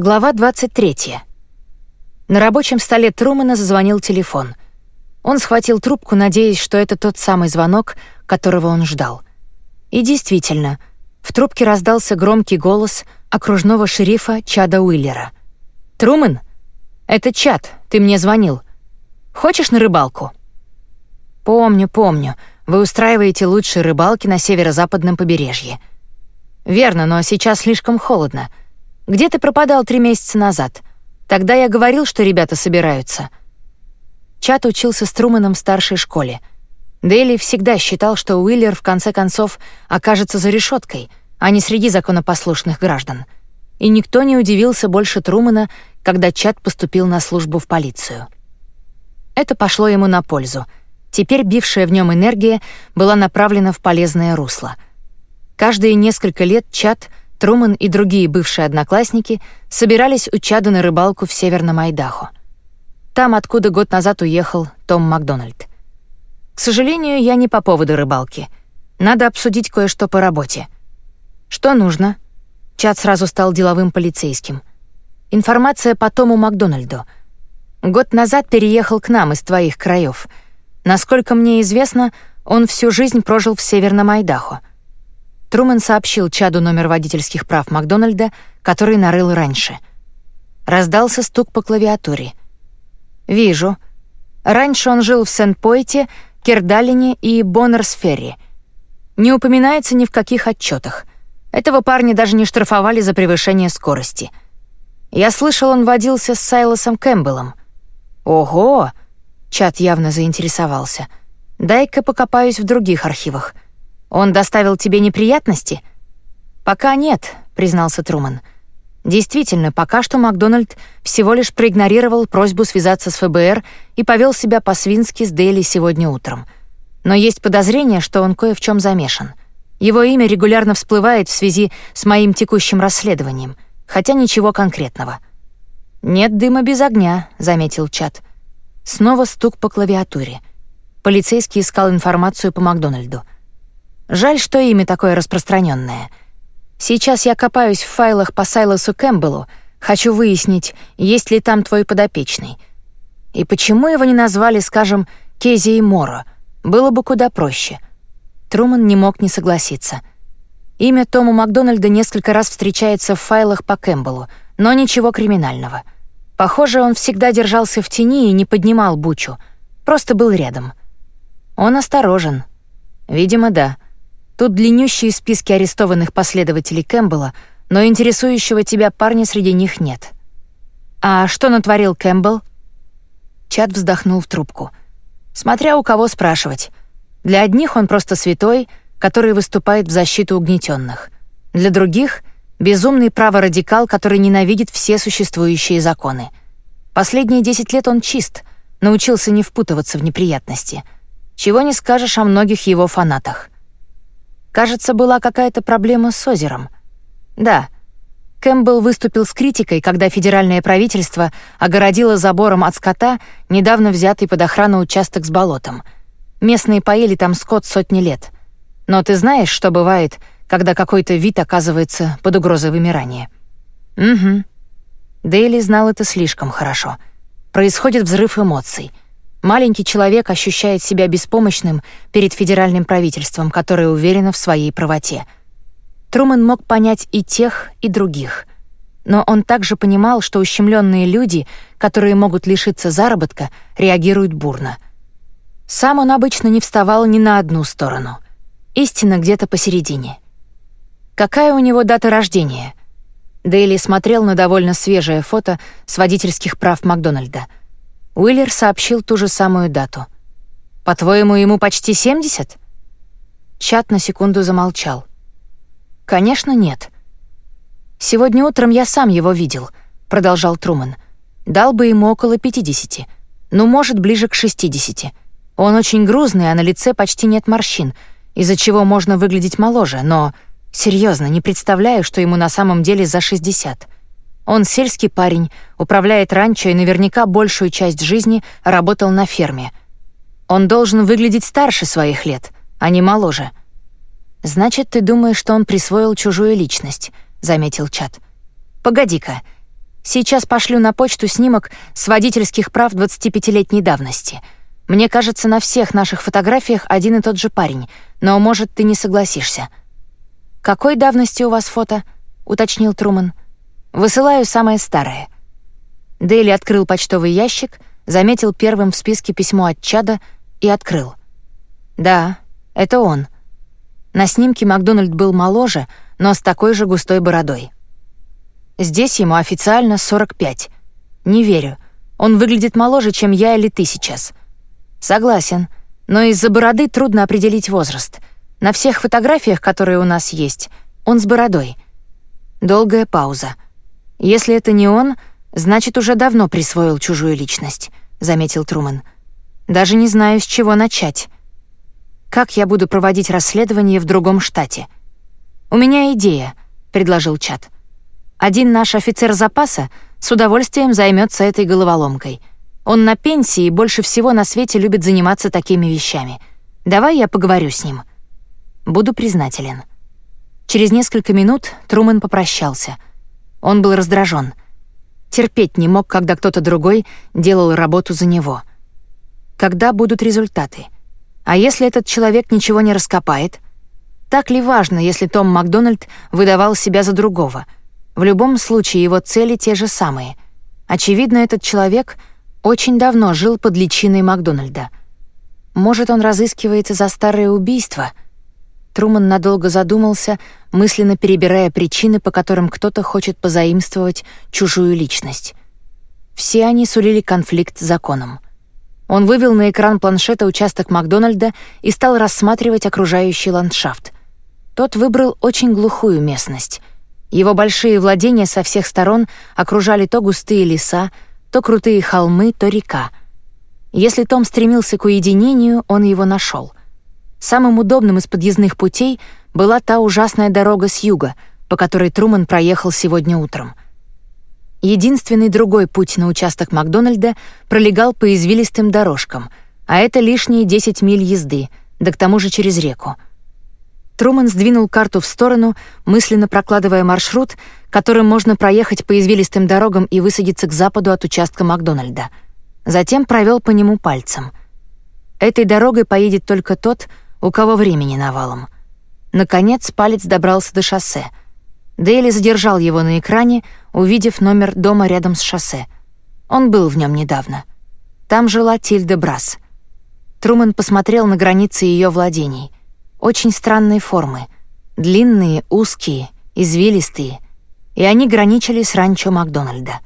Глава 23. На рабочем столе Трумана зазвонил телефон. Он схватил трубку, надеясь, что это тот самый звонок, которого он ждал. И действительно, в трубке раздался громкий голос окружного шерифа Чада Уиллера. «Трумэн? Это Чад, ты мне звонил. Хочешь на рыбалку?» «Помню, помню. Вы устраиваете лучшие рыбалки на северо-западном побережье». «Верно, но сейчас слишком холодно. Где ты пропадал три месяца назад? Тогда я говорил, что ребята собираются». Чат учился с Труманом в старшей школе. Дейли всегда считал, что Уиллер в конце концов окажется за решеткой, а не среди законопослушных граждан. И никто не удивился больше Трумана, когда Чат поступил на службу в полицию. Это пошло ему на пользу. Теперь бившая в нем энергия была направлена в полезное русло. Каждые несколько лет Чат — Труман и другие бывшие одноклассники собирались у Чада на рыбалку в Северном Айдахо. Там, откуда год назад уехал Том Макдональд. К сожалению, я не по поводу рыбалки. Надо обсудить кое-что по работе. Что нужно? Чад сразу стал деловым полицейским. Информация по Тому Макдональду. Год назад переехал к нам из твоих краев. Насколько мне известно, он всю жизнь прожил в Северном Айдахо. Трумэн сообщил Чаду номер водительских прав Макдональда, который нарыл раньше. Раздался стук по клавиатуре. «Вижу. Раньше он жил в Сент-Пойте, Кердалине и Боннерсферре. Не упоминается ни в каких отчетах. Этого парня даже не штрафовали за превышение скорости. Я слышал, он водился с Сайлосом Кэмпбеллом. Ого! Чат явно заинтересовался. Дай-ка покопаюсь в других архивах. Он доставил тебе неприятности? Пока нет, признался Труман. Действительно, пока что Макдональд всего лишь проигнорировал просьбу связаться с ФБР и повел себя по-свински с Дейли сегодня утром. Но есть подозрение, что он кое в чем замешан. Его имя регулярно всплывает в связи с моим текущим расследованием, хотя ничего конкретного. «Нет дыма без огня», — заметил Чат. Снова стук по клавиатуре. Полицейский искал информацию по Макдональду — Жаль, что имя такое распространенное. Сейчас я копаюсь в файлах по Сайлосу Кэмпбеллу, хочу выяснить, есть ли там твой подопечный. И почему его не назвали, скажем, Кези и Моро? Было бы куда проще. Труман не мог не согласиться. Имя Тома Макдональда несколько раз встречается в файлах по Кэмпбеллу, но ничего криминального. Похоже, он всегда держался в тени и не поднимал бучу, просто был рядом. Он осторожен. Видимо, да. Тут длиннющие списки арестованных последователей Кэмпбелла, но интересующего тебя парня среди них нет. А что натворил Кэмпбелл? Чат вздохнул в трубку. Смотря у кого спрашивать. Для одних он просто святой, который выступает в защиту угнетенных. Для других — безумный праворадикал, который ненавидит все существующие законы. Последние десять лет он чист, научился не впутываться в неприятности. Чего не скажешь о многих его фанатах — Кажется, была какая-то проблема с озером. Да. Кэмпбелл выступил с критикой, когда федеральное правительство огородило забором от скота недавно взятый под охрану участок с болотом. Местные поели там скот сотни лет. Но ты знаешь, что бывает, когда какой-то вид оказывается под угрозой вымирания? Угу. Дейли знал это слишком хорошо. Происходит взрыв эмоций — Маленький человек ощущает себя беспомощным перед федеральным правительством, которое уверено в своей правоте. Трумэн мог понять и тех, и других. Но он также понимал, что ущемленные люди, которые могут лишиться заработка, реагируют бурно. Сам он обычно не вставал ни на одну сторону. Истина где-то посередине. Какая у него дата рождения? Дейли смотрел на довольно свежее фото с водительских прав Макдональда — Уиллер сообщил ту же самую дату. «По-твоему, ему почти 70?» Чат на секунду замолчал. «Конечно, нет». «Сегодня утром я сам его видел», — продолжал Труман. «Дал бы ему около 50, ну, может, ближе к 60. Он очень грузный, а на лице почти нет морщин, из-за чего можно выглядеть моложе, но, серьезно, не представляю, что ему на самом деле за 60. Он сельский парень, управляет ранчо и наверняка большую часть жизни работал на ферме. Он должен выглядеть старше своих лет, а не моложе. «Значит, ты думаешь, что он присвоил чужую личность», — заметил Чат. «Погоди-ка. Сейчас пошлю на почту снимок с водительских прав 25-летней давности. Мне кажется, на всех наших фотографиях один и тот же парень, но, может, ты не согласишься. «Какой давности у вас фото?» — уточнил Труман. «Высылаю самое старое». Дейли открыл почтовый ящик, заметил первым в списке письмо от Чада и открыл. «Да, это он». На снимке Макдональд был моложе, но с такой же густой бородой. Здесь ему официально 45. Не верю. Он выглядит моложе, чем я или ты сейчас. Согласен. Но из-за бороды трудно определить возраст. На всех фотографиях, которые у нас есть, он с бородой. Долгая пауза. Если это не он, значит, уже давно присвоил чужую личность, заметил Труман. Даже не знаю, с чего начать. Как я буду проводить расследование в другом штате? У меня идея, предложил Чат. Один наш офицер запаса с удовольствием займется этой головоломкой. Он на пенсии и больше всего на свете любит заниматься такими вещами. Давай я поговорю с ним. Буду признателен. Через несколько минут Трумэн попрощался. Он был раздражен. Терпеть не мог, когда кто-то другой делал работу за него. Когда будут результаты? А если этот человек ничего не раскопает? Так ли важно, если Том Макдональд выдавал себя за другого — в любом случае его цели те же самые. Очевидно, этот человек очень давно жил под личиной Макдональда. Может, он разыскивается за старое убийство? Труман надолго задумался, мысленно перебирая причины, по которым кто-то хочет позаимствовать чужую личность. Все они сулили конфликт с законом. Он вывел на экран планшета участок Макдональда и стал рассматривать окружающий ландшафт. Тот выбрал очень глухую местность — его большие владения со всех сторон окружали то густые леса, то крутые холмы, то река. Если Том стремился к уединению, он его нашел. Самым удобным из подъездных путей была та ужасная дорога с юга, по которой Труман проехал сегодня утром. Единственный другой путь на участок Макдональда пролегал по извилистым дорожкам, а это лишние 10 миль езды, да к тому же через реку — Труман сдвинул карту в сторону, мысленно прокладывая маршрут, которым можно проехать по извилистым дорогам и высадиться к западу от участка Макдональда. Затем провел по нему пальцем. Этой дорогой поедет только тот, у кого времени навалом. Наконец палец добрался до шоссе. Дейли задержал его на экране, увидев номер дома рядом с шоссе. Он был в нем недавно. Там жила Тильда Брас. Труман посмотрел на границы ее владений — очень странной формы. Длинные, узкие, извилистые. И они граничили с ранчо Макдональда.